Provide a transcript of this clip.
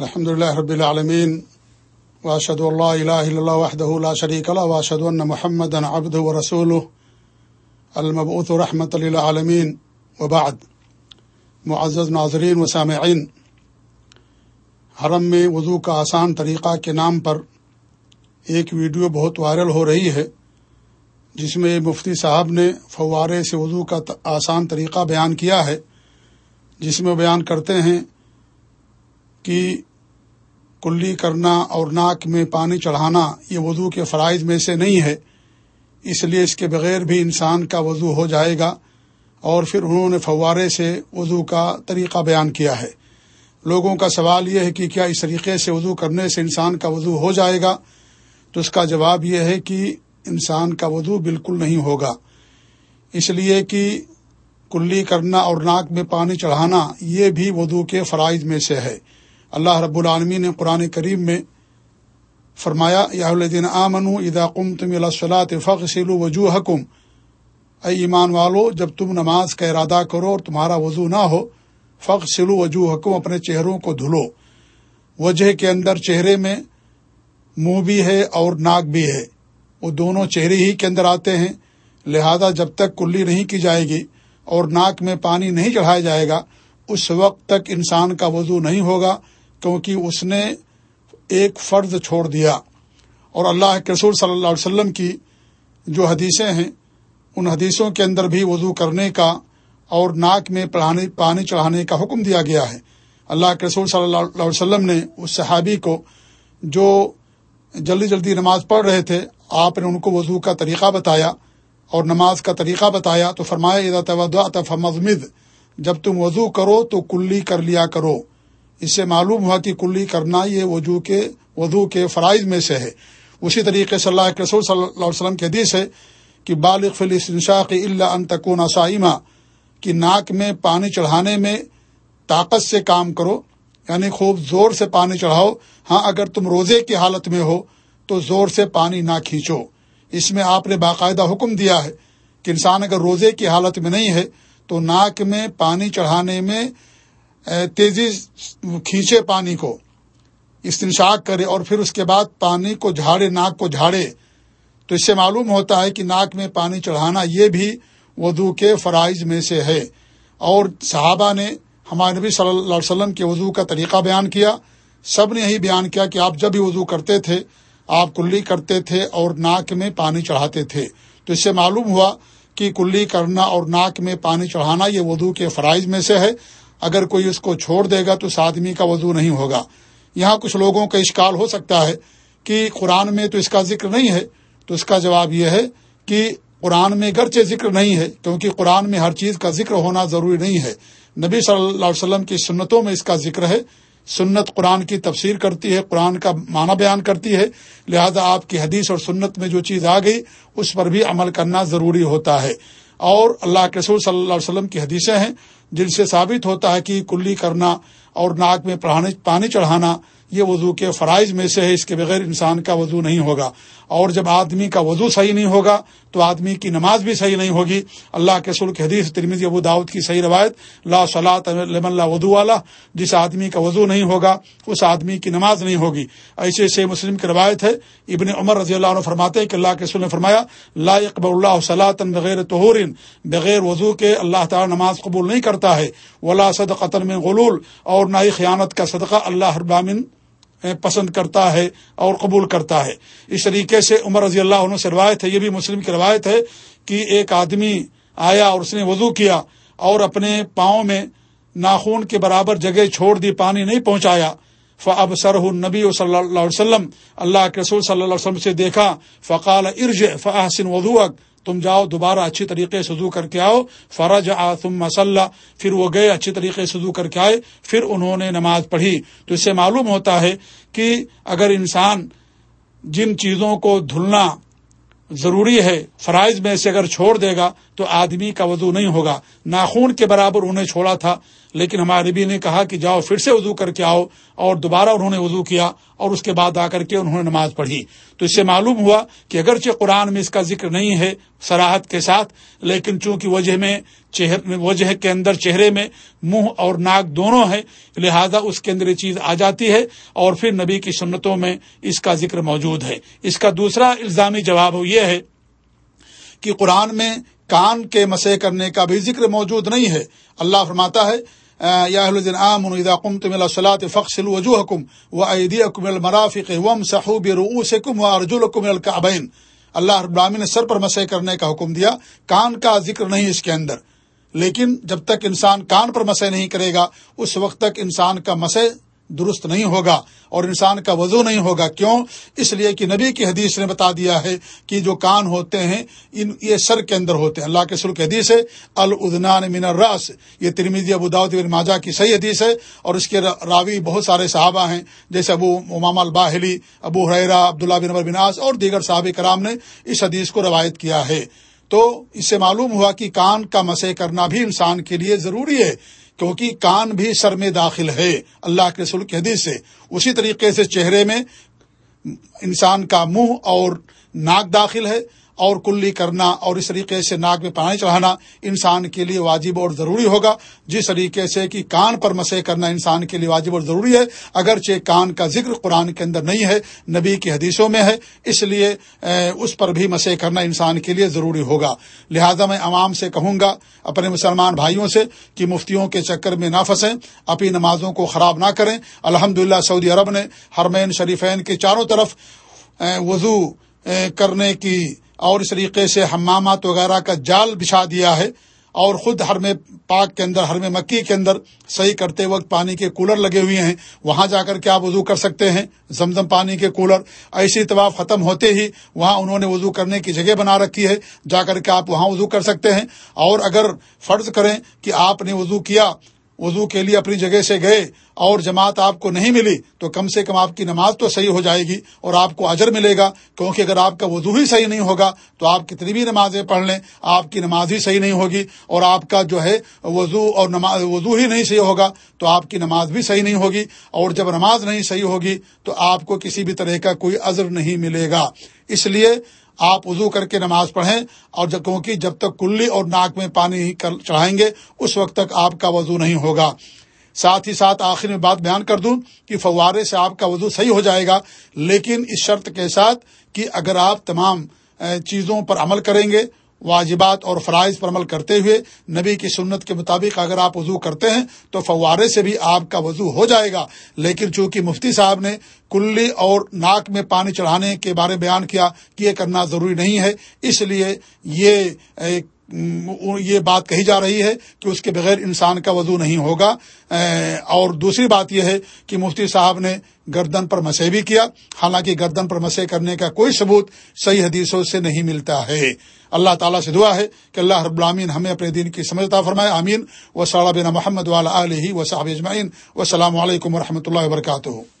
الحمد لله رب العالمين واشهد ان لا اله الا الله وحده لا شريك له واشهد ان محمدا عبده ورسوله المبعوث رحمه للعالمين. وبعد، معزز ناظرین و سامعین، حرم میں وضو کا آسان طریقہ کے نام پر ایک ویڈیو بہت وائرل ہو رہی ہے، جس میں مفتی صاحب نے فوارے سے وضو کا آسان طریقہ بیان کیا ہے، جس میں بیان کرتے ہیں کہ کلی کرنا اور ناک میں پانی چڑھانا یہ وضو کے فرائض میں سے نہیں ہے۔ اس لیے اس کے بغیر بھی انسان کا وضو ہو جائے گا۔ اور پھر انہوں نے فوارے سے وضو کا طریقہ بیان کیا ہے۔ لوگوں کا سوال یہ ہے کہ کیا اس طریقے سے وضو کرنے سے انسان کا وضو ہو جائے گا؟ تو اس کا جواب یہ ہے کہ انسان کا وضو بالکل نہیں ہوگا۔ اس لیے کہ کلی کرنا اور ناک میں پانی چڑھانا یہ بھی وضو کے فرائض میں سے ہے۔ اللہ رب العالمین نے قرآن کریم میں فرمایا، یا الدین آمن ادا کم تم الصلاۃ فخ سیلو وجو حکم اے ایمان والو، جب تم نماز کا ارادہ کرو اور تمہارا وضو نہ ہو فخ سلو وجو حکم اپنے چہروں کو دھلو۔ وجہ کے اندر چہرے میں منہ بھی ہے اور ناک بھی ہے۔ وہ دونوں چہرے ہی کے اندر آتے ہیں۔ لہذا جب تک کلی نہیں کی جائے گی اور ناک میں پانی نہیں چڑھایا جائے گا، اس وقت تک انسان کا وضو نہیں ہوگا۔ کیونکہ اس نے ایک فرض چھوڑ دیا۔ اور اللہ کے رسول صلی اللہ علیہ وسلم کی جو حدیثیں ہیں، ان حدیثوں کے اندر بھی وضو کرنے کا اور ناک میں پڑھانے، پانی چڑھانے کا حکم دیا گیا ہے۔ اللہ کے رسول صلی اللہ علیہ وسلم نے اس صحابی کو جو جلدی جلدی نماز پڑھ رہے تھے، آپ نے ان کو وضو کا طریقہ بتایا اور نماز کا طریقہ بتایا تو فرمایا تو فمزمد جب تم وضو کرو تو کلی کر لیا کرو۔ اس سے معلوم ہوا کہ کلی کرنا یہ وضو کے وضو کے فرائض میں سے ہے۔ اسی طریقے سے اللہ کے رسول صلی اللہ علیہ وسلم کے حدیث ہے کہ بالغ فلشاق اللہ ان تکون سائمہ کی ناک میں پانی چڑھانے میں طاقت سے کام کرو یعنی خوب زور سے پانی چڑھاؤ۔ ہاں اگر تم روزے کی حالت میں ہو تو زور سے پانی نہ کھینچو۔ اس میں آپ نے باقاعدہ حکم دیا ہے کہ انسان اگر روزے کی حالت میں نہیں ہے تو ناک میں پانی چڑھانے میں تیزی کھینچے پانی کو، استنشاق کرے اور پھر اس کے بعد پانی کو جھاڑے، ناک کو جھاڑے۔ تو اس سے معلوم ہوتا ہے کہ ناک میں پانی چڑھانا یہ بھی وضو کے فرائض میں سے ہے۔ اور صحابہ نے ہمارے نبی صلی اللہ علیہ وسلم کے وضو کا طریقہ بیان کیا۔ سب نے یہی بیان کیا کہ آپ جب بھی وضو کرتے تھے، آپ کلی کرتے تھے اور ناک میں پانی چڑھاتے تھے۔ تو اس سے معلوم ہوا کہ کلی کرنا اور ناک میں پانی چڑھانا یہ وضو کے فرائض میں سے ہے۔ اگر کوئی اس کو چھوڑ دے گا تو اس آدمی کا وضو نہیں ہوگا۔ یہاں کچھ لوگوں کا اشکال ہو سکتا ہے کہ قرآن میں تو اس کا ذکر نہیں ہے، تو اس کا جواب یہ ہے کہ قرآن میں گرچہ ذکر نہیں ہے، کیونکہ قرآن میں ہر چیز کا ذکر ہونا ضروری نہیں ہے۔ نبی صلی اللہ علیہ وسلم کی سنتوں میں اس کا ذکر ہے۔ سنت قرآن کی تفسیر کرتی ہے، قرآن کا معنی بیان کرتی ہے۔ لہذا آپ کی حدیث اور سنت میں جو چیز آ گئی، اس پر بھی عمل کرنا ضروری ہوتا ہے۔ اور اللہ کے رسول صلی اللہ علیہ وسلم کی حدیثیں ہیں۔ جن سے ثابت ہوتا ہے کہ کلی کرنا اور ناک میں پانی چڑھانا یہ وضو کے فرائض میں سے ہے، اس کے بغیر انسان کا وضو نہیں ہوگا۔ اور جب آدمی کا وضو صحیح نہیں ہوگا، تو آدمی کی نماز بھی صحیح نہیں ہوگی۔ اللہ کے سلک حدیث ترمیز ابو داود کی صحیح روایت، لا صلاح اللہ ودو والا جس آدمی کا وضو نہیں ہوگا، اس آدمی کی نماز نہیں ہوگی۔ ایسے ایسے مسلم کی روایت ہے۔ ابن عمر رضی اللہ عنہ فرماتے ہیں کہ اللہ کے سل نے فرمایا، لا اقبال اللہ صلاح بغیر طہورن بغیر وضو کے اللہ تعالی نماز قبول نہیں کرتا ہے۔ ولا صد قطن میں غلول، اور نہ ہی خیانت کا صدقہ اللہ ابامن پسند کرتا ہے اور قبول کرتا ہے۔ اس طریقے سے عمر رضی اللہ عنہ سے روایت ہے، یہ بھی مسلم کی روایت ہے کہ ایک آدمی آیا اور اس نے وضو کیا اور اپنے پاؤں میں ناخون کے برابر جگہ چھوڑ دی، پانی نہیں پہنچایا۔ فب سرح نبی صلی اللہ علیہ وسلم۔ اللہ کے رسول صلی اللہ علیہ وسلم سے دیکھا۔ فقال ارج فحسن وضو تم جاؤ دوبارہ اچھی طریقے سے سزو کر کے آؤ۔ فرج آ تم مسلح پھر وہ گئے اچھی طریقے سے سزو کر کے آئے۔ پھر انہوں نے نماز پڑھی۔ تو اس سے معلوم ہوتا ہے کہ اگر انسان جن چیزوں کو دھلنا ضروری ہے، فرائض میں سے اگر چھوڑ دے گا تو آدمی کا وضو نہیں ہوگا۔ ناخون کے برابر انہیں چھوڑا تھا۔ لیکن ہمارے نبی نے کہا کہ جاؤ پھر سے وضو کر کے آؤ اور دوبارہ انہوں نے وضو کیا اور اس کے بعد آ کر کے انہوں نے نماز پڑھی۔ تو اس سے معلوم ہوا کہ اگرچہ قرآن میں اس کا ذکر نہیں ہے سراحت کے ساتھ، لیکن چونکہ وجہ میں وجہ کے اندر چہرے میں منہ اور ناک دونوں ہے لہذا اس کے اندر یہ چیز آ جاتی ہے اور پھر نبی کی سنتوں میں اس کا ذکر موجود ہے۔ اس کا دوسرا الزامی جواب یہ ہے کہ قرآن میں کان کے مسے کرنے کا بھی ذکر موجود نہیں ہے۔ اللہ فرماتا ہے یا فخصل وجوہ کم و عیدی اکم المرافق وم صحوب رؤوسکم و ارجلکم الکعبین اللہ ابراہمی نے سر پر مسے کرنے کا حکم دیا۔ کان کا ذکر نہیں اس کے اندر۔ لیکن جب تک انسان کان پر مسے نہیں کرے گا، اس وقت تک انسان کا مسے درست نہیں ہوگا اور انسان کا وضو نہیں ہوگا. کیوں؟ اس لیے کہ نبی کی حدیث نے بتا دیا ہے کہ جو کان ہوتے ہیں، ان یہ سر کے اندر ہوتے ہیں. اللہ کے سر کی حدیث ہے الدنان من الراس یہ ترمیزی ابوداؤد ماجا کی صحیح حدیث ہے اور اس کے راوی بہت سارے صحابہ ہیں، جیسے ابو امام الباہلی، ابو حریرا عبداللہ بن بناس اور دیگر صحابہ کرام نے اس حدیث کو روایت کیا ہے. تو اس سے معلوم ہوا کہ کان کا مسے کرنا بھی انسان کے لیے ضروری ہے۔ کیونکہ کان بھی سر میں داخل ہے۔ اللہ کے رسول کی حدیث سے۔ اسی طریقے سے چہرے میں انسان کا منہ اور ناک داخل ہے۔ اور کلی کرنا اور اس طریقے سے ناک میں پانی چڑھانا انسان کے لیے واجب اور ضروری ہوگا۔ جس طریقے سے کہ کان پر مسے کرنا انسان کے لیے واجب اور ضروری ہے، اگرچہ کان کا ذکر قرآن کے اندر نہیں ہے، نبی کی حدیثوں میں ہے، اس لیے اس پر بھی مسے کرنا انسان کے لیے ضروری ہوگا۔ لہذا میں عوام سے کہوں گا، اپنے مسلمان بھائیوں سے، کہ مفتیوں کے چکر میں نہ پھنسیں، اپنی نمازوں کو خراب نہ کریں۔ الحمد سعودی عرب نے حرمین شریفین کے چاروں طرف وضو کرنے کی اور اس طریقے سے حمامات وغیرہ کا جال بچھا دیا ہے اور خود ہر میں پاک کے اندر ہر میں مکی کے اندر صحیح کرتے وقت پانی کے کولر لگے ہوئے ہیں۔ وہاں جا کر کے آپ وضو کر سکتے ہیں؟ زمزم پانی کے کولر۔ ایسی طواف ختم ہوتے ہی وہاں انہوں نے وضو کرنے کی جگہ بنا رکھی ہے۔ جا کر کے آپ وہاں وضو کر سکتے ہیں۔ اور اگر فرض کریں کہ آپ نے وضو کیا وضو کے لیے اپنی جگہ سے گئے اور جماعت آپ کو نہیں ملی تو کم سے کم آپ کی نماز تو صحیح ہو جائے گی اور آپ کو اجر ملے گا کیونکہ اگر آپ کا وضو ہی صحیح نہیں ہوگا تو آپ کتنی بھی نمازیں پڑھ لیں، آپ کی نماز ہی صحیح نہیں ہوگی اور آپ کا جو ہے وضو اور نماز وضو ہی نہیں صحیح ہوگا تو آپ کی نماز بھی صحیح نہیں ہوگی اور جب نماز نہیں صحیح ہوگی تو آپ کو کسی بھی طرح کا کوئی عذر نہیں ملے گا۔ اس لیے آپ وضو کر کے نماز پڑھیں اور جب کیونکہ جب تک کلی اور ناک میں پانی چڑھائیں گے، اس وقت تک آپ کا وضو نہیں ہوگا۔ ساتھ ہی ساتھ آخر میں بات بیان کر دوں کہ فوارے سے آپ کا وضو صحیح ہو جائے گا، لیکن اس شرط کے ساتھ کہ اگر آپ تمام چیزوں پر عمل کریں گے واجبات اور فرائض پر عمل کرتے ہوئے نبی کی سنت کے مطابق اگر آپ وضو کرتے ہیں تو فوارے سے بھی آپ کا وضو ہو جائے گا۔ لیکن چونکہ مفتی صاحب نے کلی اور ناک میں پانی چڑھانے کے بارے بیان کیا کہ یہ کرنا ضروری نہیں ہے، اس لیے یہ یہ بات کہی جا رہی ہے کہ اس کے بغیر انسان کا وضو نہیں ہوگا۔ اور دوسری بات یہ ہے کہ مفتی صاحب نے گردن پر مسے بھی کیا۔ حالانکہ گردن پر مسے کرنے کا کوئی ثبوت صحیح حدیثوں سے نہیں ملتا ہے۔ اللہ تعالیٰ سے دعا ہے کہ اللہ رب العامین ہمیں اپنے دین کی سمجھتا فرمائے۔ امین و صلاح بن محمد والا علیہ و صاحب اجمعین۔ و السلام علیکم و رحمۃ اللہ وبرکاتہ۔